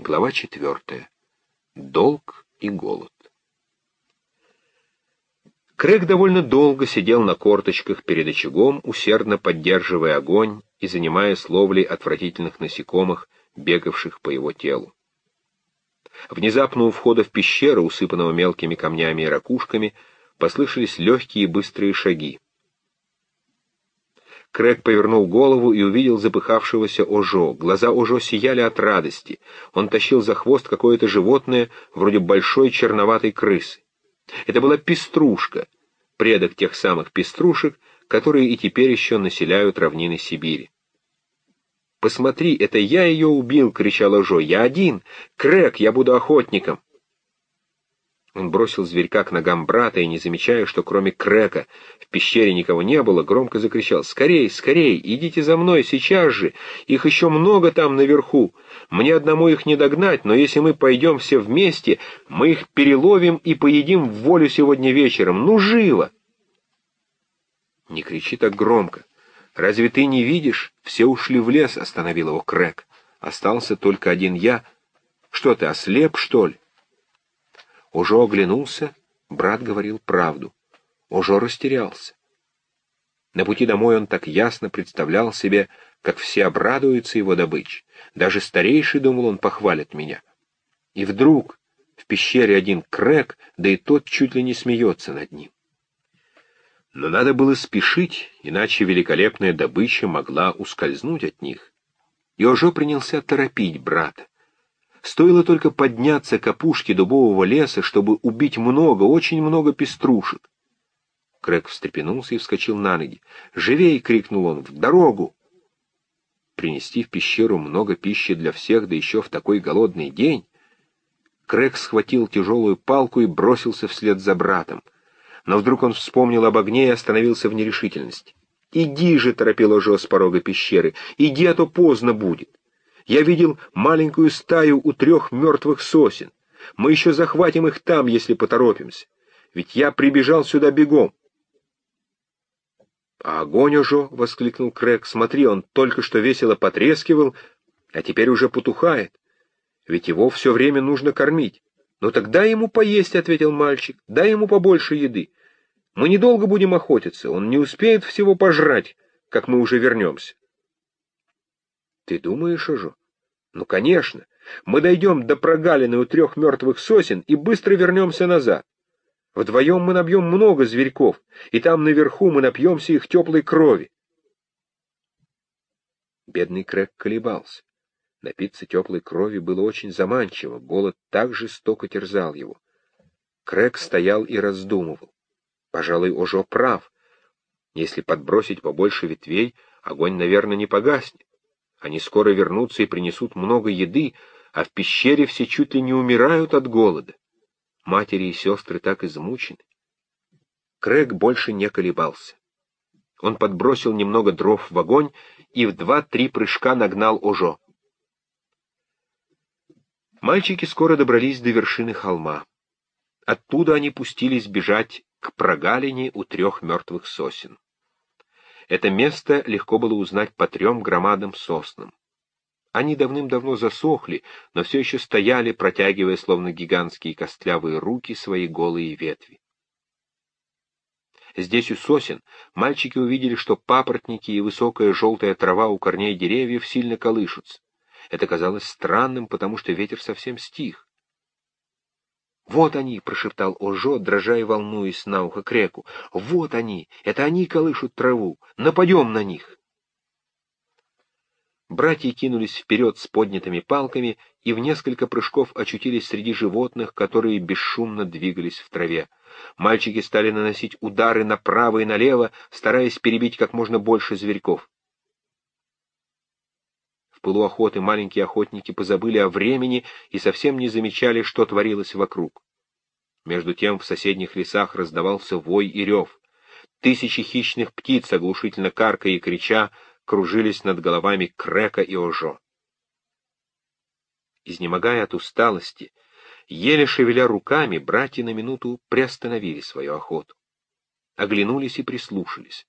Глава четвертая. Долг и голод. Крэг довольно долго сидел на корточках перед очагом, усердно поддерживая огонь и занимаясь ловлей отвратительных насекомых, бегавших по его телу. Внезапно у входа в пещеру, усыпанного мелкими камнями и ракушками, послышались легкие и быстрые шаги. Крэг повернул голову и увидел запыхавшегося Ожо. Глаза Ожо сияли от радости. Он тащил за хвост какое-то животное, вроде большой черноватой крысы. Это была пеструшка, предок тех самых пеструшек, которые и теперь еще населяют равнины Сибири. «Посмотри, это я ее убил!» — кричал Ожо. «Я один! Крэг, я буду охотником!» Он бросил зверька к ногам брата и, не замечая, что кроме Крека в пещере никого не было, громко закричал «Скорей, скорей! Идите за мной, сейчас же! Их еще много там наверху! Мне одному их не догнать, но если мы пойдем все вместе, мы их переловим и поедим в волю сегодня вечером! Ну, живо!» «Не кричи так громко! Разве ты не видишь? Все ушли в лес!» — остановил его Крек. «Остался только один я. Что ты, ослеп, что ли?» Ожо оглянулся, брат говорил правду. Ожо растерялся. На пути домой он так ясно представлял себе, как все обрадуются его добыче. Даже старейший, думал он, похвалит меня. И вдруг в пещере один крэк, да и тот чуть ли не смеется над ним. Но надо было спешить, иначе великолепная добыча могла ускользнуть от них. И Ожо принялся торопить брата. Стоило только подняться к опушке дубового леса, чтобы убить много, очень много пеструшек. Крэг встрепенулся и вскочил на ноги. «Живей!» — крикнул он. «В дорогу!» Принести в пещеру много пищи для всех, да еще в такой голодный день. Крэг схватил тяжелую палку и бросился вслед за братом. Но вдруг он вспомнил об огне и остановился в нерешительности. «Иди же!» — торопил уже с порога пещеры. «Иди, а то поздно будет!» Я видел маленькую стаю у трех мертвых сосен. Мы еще захватим их там, если поторопимся. Ведь я прибежал сюда бегом. — А огонь уже, — воскликнул Крэг, — смотри, он только что весело потрескивал, а теперь уже потухает. Ведь его все время нужно кормить. — Ну так дай ему поесть, — ответил мальчик, — дай ему побольше еды. Мы недолго будем охотиться, он не успеет всего пожрать, как мы уже вернемся. Ты думаешь уже? Ну, конечно. Мы дойдем до прогалины у трех мертвых сосен и быстро вернемся назад. Вдвоем мы набьем много зверьков, и там наверху мы напьемся их теплой крови. Бедный Крэк колебался. Напиться теплой крови было очень заманчиво, голод так жестоко терзал его. Крэк стоял и раздумывал. Пожалуй, Ожо прав. Если подбросить побольше ветвей, огонь, наверное, не погаснет. Они скоро вернутся и принесут много еды, а в пещере все чуть ли не умирают от голода. Матери и сестры так измучены. Крэг больше не колебался. Он подбросил немного дров в огонь и в два-три прыжка нагнал Ожо. Мальчики скоро добрались до вершины холма. Оттуда они пустились бежать к прогалине у трех мертвых сосен. Это место легко было узнать по трем громадным соснам. Они давным-давно засохли, но все еще стояли, протягивая, словно гигантские костлявые руки, свои голые ветви. Здесь у сосен мальчики увидели, что папоротники и высокая желтая трава у корней деревьев сильно колышутся. Это казалось странным, потому что ветер совсем стих. «Вот они!» — прошептал Ожо, дрожа и волнуясь на ухо Креку. «Вот они! Это они колышут траву! Нападем на них!» Братья кинулись вперед с поднятыми палками и в несколько прыжков очутились среди животных, которые бесшумно двигались в траве. Мальчики стали наносить удары направо и налево, стараясь перебить как можно больше зверьков. В пылу охоты маленькие охотники позабыли о времени и совсем не замечали, что творилось вокруг. Между тем в соседних лесах раздавался вой и рев. Тысячи хищных птиц, оглушительно каркая и крича, кружились над головами Крека и Ожо. Изнемогая от усталости, еле шевеля руками, братья на минуту приостановили свою охоту. Оглянулись и прислушались.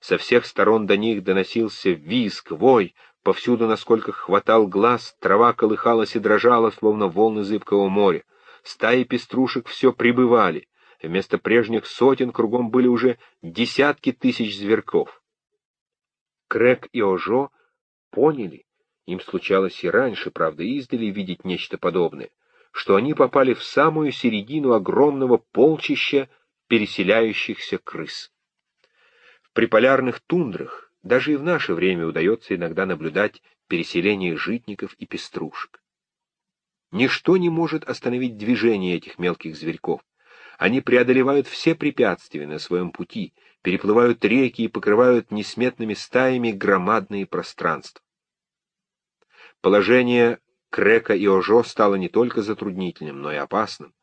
Со всех сторон до них доносился визг, вой, Повсюду, насколько хватал глаз, трава колыхалась и дрожала, словно волны зыбкого моря. Стаи пеструшек все прибывали. Вместо прежних сотен кругом были уже десятки тысяч зверьков. Крэк и Ожо поняли, им случалось и раньше, правда, издали видеть нечто подобное, что они попали в самую середину огромного полчища переселяющихся крыс. В приполярных тундрах даже и в наше время удается иногда наблюдать переселение житников и пеструшек. Ничто не может остановить движение этих мелких зверьков. Они преодолевают все препятствия на своем пути, переплывают реки и покрывают несметными стаями громадные пространства. Положение Крека и Ожо стало не только затруднительным, но и опасным.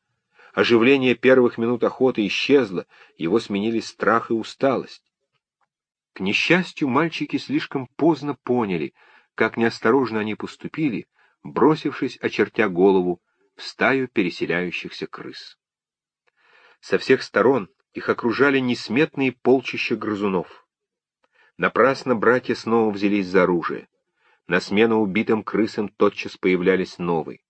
Оживление первых минут охоты исчезло, его сменили страх и усталость. К несчастью, мальчики слишком поздно поняли, как неосторожно они поступили, бросившись, очертя голову, в стаю переселяющихся крыс. Со всех сторон их окружали несметные полчища грызунов. Напрасно братья снова взялись за оружие. На смену убитым крысам тотчас появлялись новые.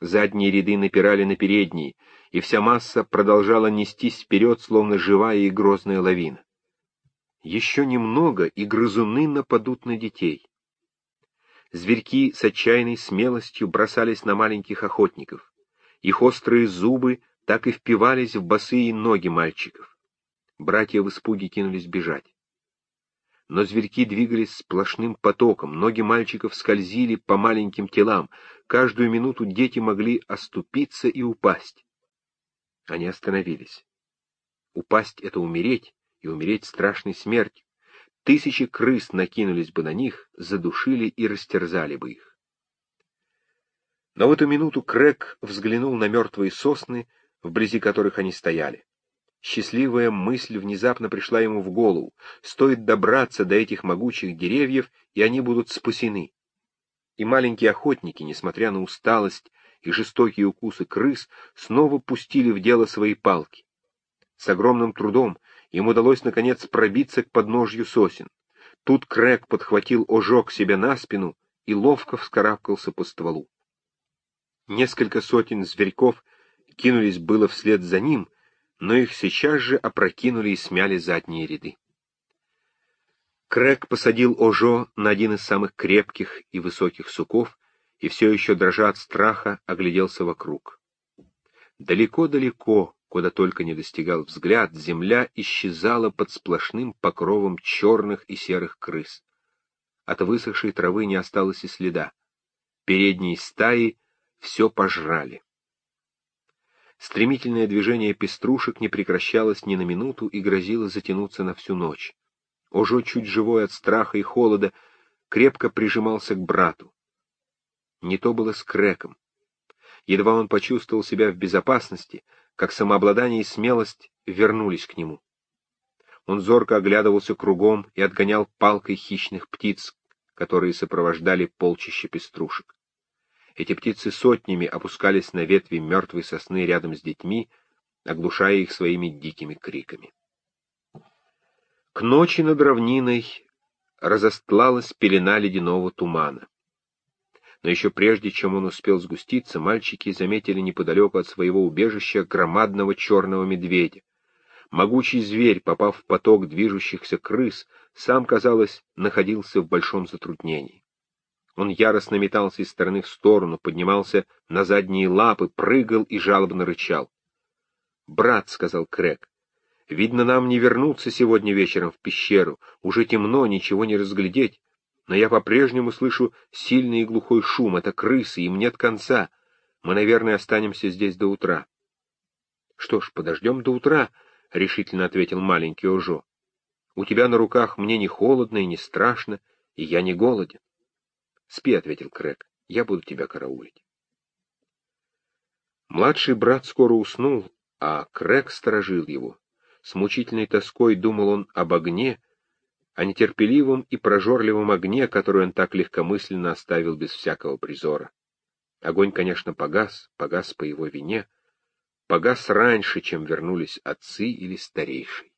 Задние ряды напирали на передние, и вся масса продолжала нестись вперед, словно живая и грозная лавина. Еще немного, и грызуны нападут на детей. Зверьки с отчаянной смелостью бросались на маленьких охотников. Их острые зубы так и впивались в босые ноги мальчиков. Братья в испуге кинулись бежать. Но зверьки двигались сплошным потоком, ноги мальчиков скользили по маленьким телам, каждую минуту дети могли оступиться и упасть. Они остановились. Упасть — это умереть, и умереть страшной смертью. Тысячи крыс накинулись бы на них, задушили и растерзали бы их. Но в эту минуту Крэк взглянул на мертвые сосны, вблизи которых они стояли. Счастливая мысль внезапно пришла ему в голову. Стоит добраться до этих могучих деревьев, и они будут спасены. И маленькие охотники, несмотря на усталость и жестокие укусы крыс, снова пустили в дело свои палки. С огромным трудом им удалось, наконец, пробиться к подножью сосен. Тут Крэк подхватил ожог себе на спину и ловко вскарабкался по стволу. Несколько сотен зверьков кинулись было вслед за ним, но их сейчас же опрокинули и смяли задние ряды. Крэк посадил Ожо на один из самых крепких и высоких суков и все еще, дрожа от страха, огляделся вокруг. Далеко-далеко, Куда только не достигал взгляд, земля исчезала под сплошным покровом черных и серых крыс. От высохшей травы не осталось и следа. Передние стаи все пожрали. Стремительное движение пеструшек не прекращалось ни на минуту и грозило затянуться на всю ночь. Ожо, чуть живой от страха и холода, крепко прижимался к брату. Не то было с Крэком. Едва он почувствовал себя в безопасности — как самообладание и смелость вернулись к нему. Он зорко оглядывался кругом и отгонял палкой хищных птиц, которые сопровождали полчища пеструшек. Эти птицы сотнями опускались на ветви мертвой сосны рядом с детьми, оглушая их своими дикими криками. К ночи над равниной разостлалась пелена ледяного тумана но еще прежде, чем он успел сгуститься, мальчики заметили неподалеку от своего убежища громадного черного медведя. Могучий зверь, попав в поток движущихся крыс, сам, казалось, находился в большом затруднении. Он яростно метался из стороны в сторону, поднимался на задние лапы, прыгал и жалобно рычал. «Брат», — сказал Крэк, — «видно, нам не вернуться сегодня вечером в пещеру. Уже темно, ничего не разглядеть но я по-прежнему слышу сильный и глухой шум. Это крысы, им нет конца. Мы, наверное, останемся здесь до утра. — Что ж, подождем до утра, — решительно ответил маленький Ожо. — У тебя на руках мне не холодно и не страшно, и я не голоден. — Спи, — ответил Крэк, — я буду тебя караулить. Младший брат скоро уснул, а Крэк сторожил его. С мучительной тоской думал он об огне, о нетерпеливом и прожорливом огне, который он так легкомысленно оставил без всякого призора. Огонь, конечно, погас, погас по его вине, погас раньше, чем вернулись отцы или старейшие.